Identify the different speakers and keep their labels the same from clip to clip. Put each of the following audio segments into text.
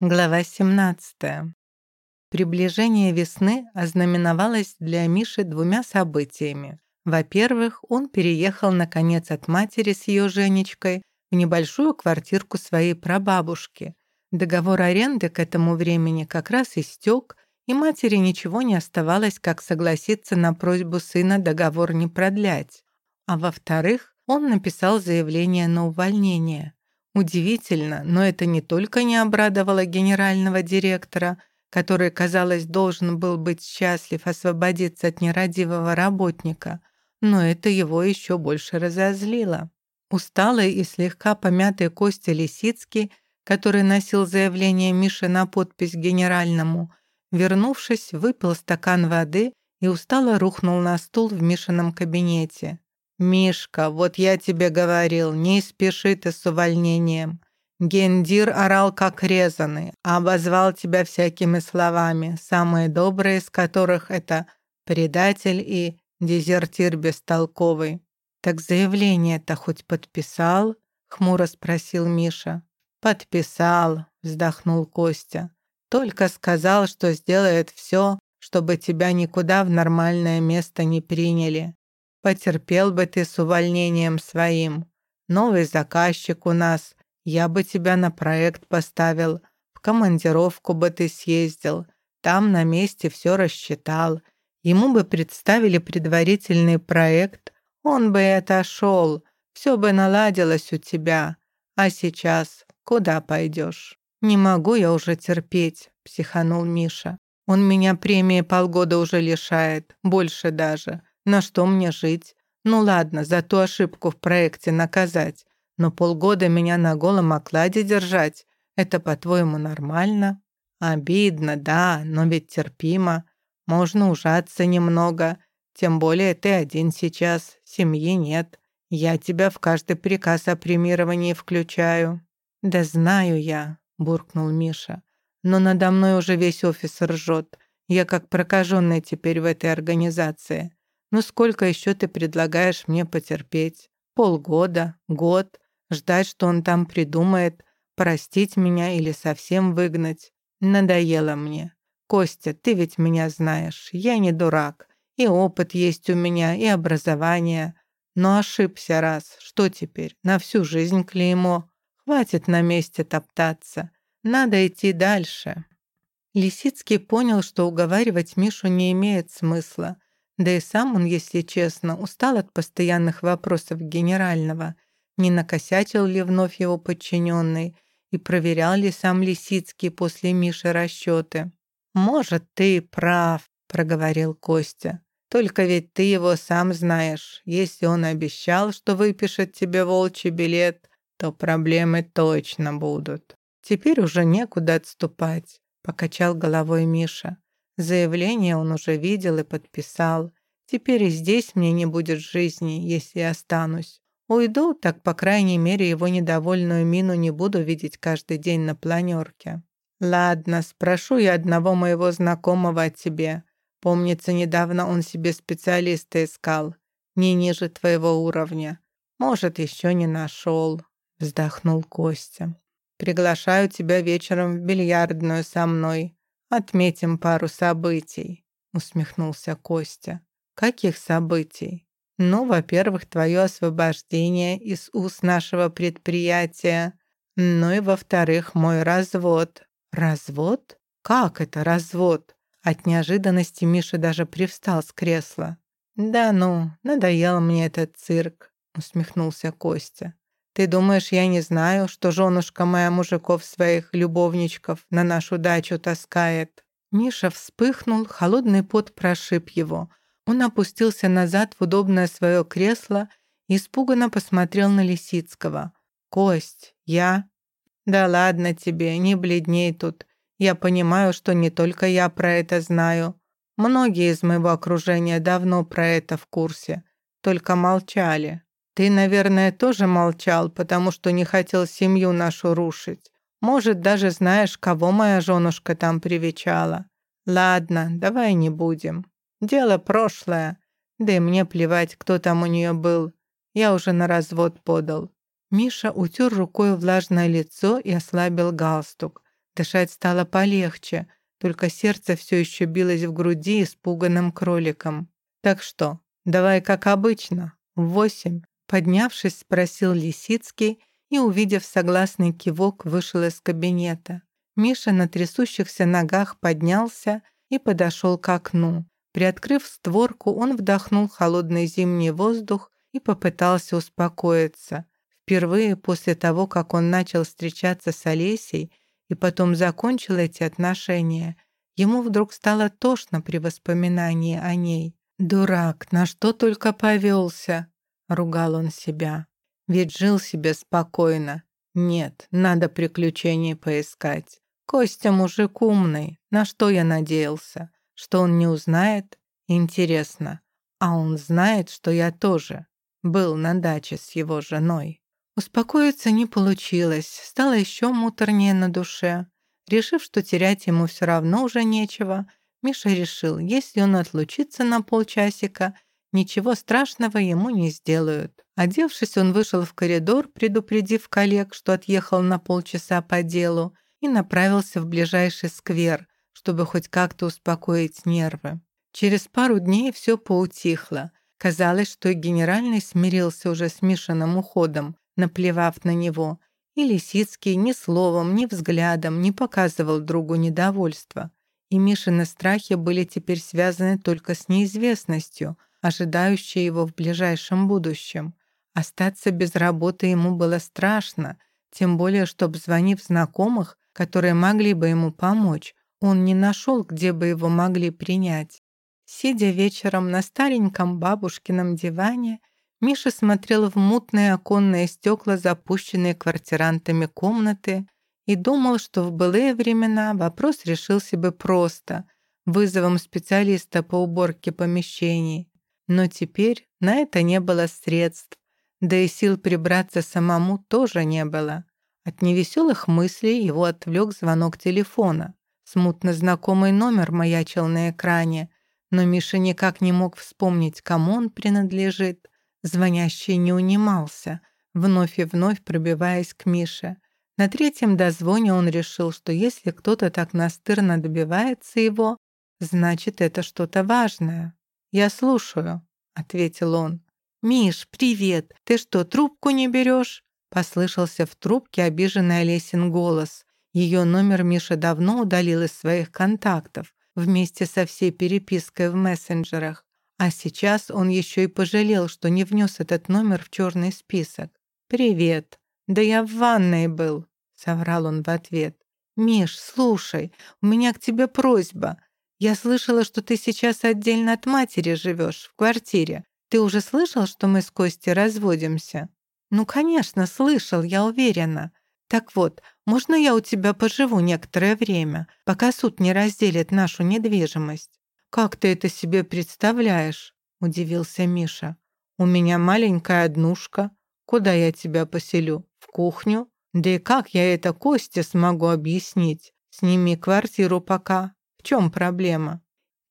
Speaker 1: Глава 17. Приближение весны ознаменовалось для Миши двумя событиями. Во-первых, он переехал, наконец, от матери с ее Женечкой в небольшую квартирку своей прабабушки. Договор аренды к этому времени как раз истек, и матери ничего не оставалось, как согласиться на просьбу сына договор не продлять. А во-вторых, он написал заявление на увольнение. Удивительно, но это не только не обрадовало генерального директора, который, казалось, должен был быть счастлив освободиться от нерадивого работника, но это его еще больше разозлило. Усталый и слегка помятый Костя Лисицкий, который носил заявление Миши на подпись генеральному, вернувшись, выпил стакан воды и устало рухнул на стул в Мишином кабинете. «Мишка, вот я тебе говорил, не спеши ты с увольнением. Гендир орал как резанный, обозвал тебя всякими словами, самые добрые из которых это предатель и дезертир бестолковый. Так заявление-то хоть подписал?» — хмуро спросил Миша. «Подписал», — вздохнул Костя. «Только сказал, что сделает все, чтобы тебя никуда в нормальное место не приняли. Потерпел бы ты с увольнением своим. Новый заказчик у нас. Я бы тебя на проект поставил. В командировку бы ты съездил. Там на месте все рассчитал. Ему бы представили предварительный проект. Он бы и отошел. Все бы наладилось у тебя. А сейчас куда пойдешь? «Не могу я уже терпеть», — психанул Миша. «Он меня премии полгода уже лишает, больше даже. На что мне жить? Ну ладно, за ту ошибку в проекте наказать. Но полгода меня на голом окладе держать — это, по-твоему, нормально? Обидно, да, но ведь терпимо. Можно ужаться немного. Тем более ты один сейчас, семьи нет. Я тебя в каждый приказ о премировании включаю». «Да знаю я», — буркнул Миша. «Но надо мной уже весь офис ржет. Я как прокаженный теперь в этой организации. Ну сколько еще ты предлагаешь мне потерпеть? Полгода? Год? Ждать, что он там придумает? Простить меня или совсем выгнать? Надоело мне. Костя, ты ведь меня знаешь. Я не дурак. И опыт есть у меня, и образование. Но ошибся раз. Что теперь? На всю жизнь клеймо. Хватит на месте топтаться. Надо идти дальше. Лисицкий понял, что уговаривать Мишу не имеет смысла. Да и сам он, если честно, устал от постоянных вопросов генерального, не накосячил ли вновь его подчиненный и проверял ли сам Лисицкий после Миши расчеты. «Может, ты прав», — проговорил Костя. «Только ведь ты его сам знаешь. Если он обещал, что выпишет тебе волчий билет, то проблемы точно будут. Теперь уже некуда отступать», — покачал головой Миша. Заявление он уже видел и подписал. Теперь и здесь мне не будет жизни, если останусь. Уйду, так, по крайней мере, его недовольную мину не буду видеть каждый день на планерке. Ладно, спрошу я одного моего знакомого о тебе. Помнится, недавно он себе специалиста искал, не ниже твоего уровня. Может, еще не нашел, вздохнул Костя. Приглашаю тебя вечером в бильярдную со мной. Отметим пару событий», — усмехнулся Костя. «Каких событий?» «Ну, во-первых, твое освобождение из уст нашего предприятия. Ну и, во-вторых, мой развод». «Развод? Как это развод?» От неожиданности Миша даже привстал с кресла. «Да ну, надоел мне этот цирк», — усмехнулся Костя. Ты думаешь, я не знаю, что женушка моя мужиков своих любовничков на нашу дачу таскает?» Миша вспыхнул, холодный пот прошиб его. Он опустился назад в удобное свое кресло и испуганно посмотрел на Лисицкого. «Кость, я?» «Да ладно тебе, не бледней тут. Я понимаю, что не только я про это знаю. Многие из моего окружения давно про это в курсе, только молчали. Ты, наверное, тоже молчал, потому что не хотел семью нашу рушить. Может, даже знаешь, кого моя женушка там привечала. Ладно, давай не будем. Дело прошлое. Да и мне плевать, кто там у нее был. Я уже на развод подал». Миша утер рукой влажное лицо и ослабил галстук. Дышать стало полегче, только сердце все еще билось в груди испуганным кроликом. «Так что, давай как обычно, в восемь?» Поднявшись, спросил Лисицкий и, увидев согласный кивок, вышел из кабинета. Миша на трясущихся ногах поднялся и подошел к окну. Приоткрыв створку, он вдохнул холодный зимний воздух и попытался успокоиться. Впервые после того, как он начал встречаться с Олесей и потом закончил эти отношения, ему вдруг стало тошно при воспоминании о ней. «Дурак, на что только повелся!» — ругал он себя. «Ведь жил себе спокойно. Нет, надо приключений поискать. Костя мужик умный. На что я надеялся? Что он не узнает? Интересно. А он знает, что я тоже был на даче с его женой. Успокоиться не получилось, стало еще муторнее на душе. Решив, что терять ему все равно уже нечего, Миша решил, если он отлучится на полчасика, ничего страшного ему не сделают. Одевшись, он вышел в коридор, предупредив коллег, что отъехал на полчаса по делу, и направился в ближайший сквер, чтобы хоть как-то успокоить нервы. Через пару дней все поутихло. Казалось, что и генеральный смирился уже с Мишиным уходом, наплевав на него, и Лисицкий ни словом, ни взглядом не показывал другу недовольства. И Мишины страхи были теперь связаны только с неизвестностью, ожидающей его в ближайшем будущем. Остаться без работы ему было страшно, тем более, что, обзвонив знакомых, которые могли бы ему помочь, он не нашел, где бы его могли принять. Сидя вечером на стареньком бабушкином диване, Миша смотрел в мутные оконные стекла, запущенные квартирантами комнаты, и думал, что в былые времена вопрос решился бы просто, вызовом специалиста по уборке помещений. Но теперь на это не было средств, да и сил прибраться самому тоже не было. От невеселых мыслей его отвлек звонок телефона. Смутно знакомый номер маячил на экране, но Миша никак не мог вспомнить, кому он принадлежит. Звонящий не унимался, вновь и вновь пробиваясь к Мише. На третьем дозвоне он решил, что если кто-то так настырно добивается его, значит, это что-то важное. «Я слушаю», — ответил он. «Миш, привет! Ты что, трубку не берешь?» Послышался в трубке обиженный Олесин голос. Ее номер Миша давно удалил из своих контактов вместе со всей перепиской в мессенджерах. А сейчас он еще и пожалел, что не внес этот номер в черный список. «Привет. Да я в ванной был», — соврал он в ответ. «Миш, слушай, у меня к тебе просьба. Я слышала, что ты сейчас отдельно от матери живешь, в квартире. Ты уже слышал, что мы с Костей разводимся?» «Ну, конечно, слышал, я уверена. Так вот, можно я у тебя поживу некоторое время, пока суд не разделит нашу недвижимость?» «Как ты это себе представляешь?» — удивился Миша. «У меня маленькая однушка. Куда я тебя поселю? В кухню? Да и как я это Косте смогу объяснить? Сними квартиру пока. Чем проблема?»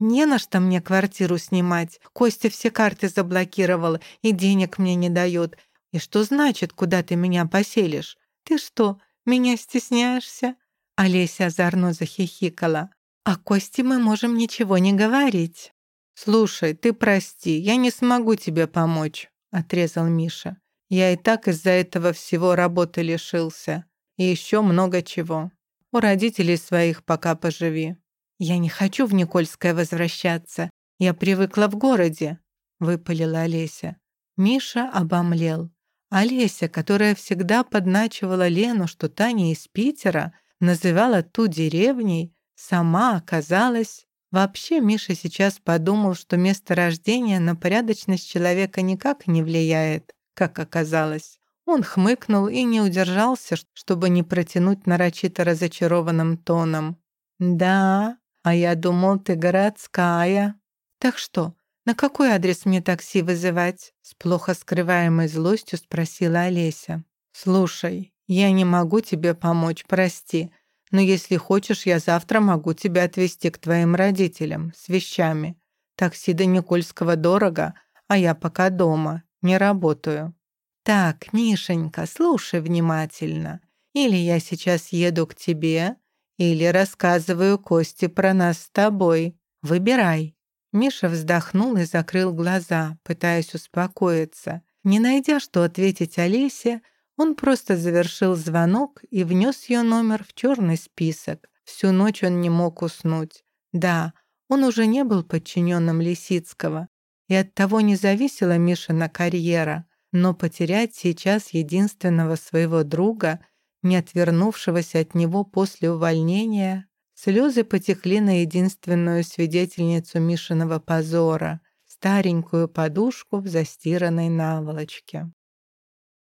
Speaker 1: «Не на что мне квартиру снимать. Костя все карты заблокировал и денег мне не дает. И что значит, куда ты меня поселишь? Ты что, меня стесняешься?» Олеся озорно захихикала. О Косте мы можем ничего не говорить. «Слушай, ты прости, я не смогу тебе помочь», — отрезал Миша. «Я и так из-за этого всего работы лишился. И еще много чего. У родителей своих пока поживи». «Я не хочу в Никольское возвращаться. Я привыкла в городе», — выпалила Олеся. Миша обомлел. Олеся, которая всегда подначивала Лену, что Таня из Питера, называла ту деревней, сама оказалась... Вообще Миша сейчас подумал, что место рождения на порядочность человека никак не влияет, как оказалось. Он хмыкнул и не удержался, чтобы не протянуть нарочито разочарованным тоном. «Да, а я думал, ты городская». «Так что, на какой адрес мне такси вызывать?» С плохо скрываемой злостью спросила Олеся. «Слушай, я не могу тебе помочь, прости. Но если хочешь, я завтра могу тебя отвезти к твоим родителям с вещами. Такси до Никольского дорого, а я пока дома, не работаю». «Так, Мишенька, слушай внимательно. Или я сейчас еду к тебе, или рассказываю Косте про нас с тобой. Выбирай». Миша вздохнул и закрыл глаза, пытаясь успокоиться. Не найдя, что ответить Олесе, он просто завершил звонок и внес ее номер в черный список. Всю ночь он не мог уснуть. Да, он уже не был подчиненным Лисицкого, и от того не зависела Мишина карьера, но потерять сейчас единственного своего друга, не отвернувшегося от него после увольнения, слезы потекли на единственную свидетельницу Мишиного позора, старенькую подушку в застиранной наволочке.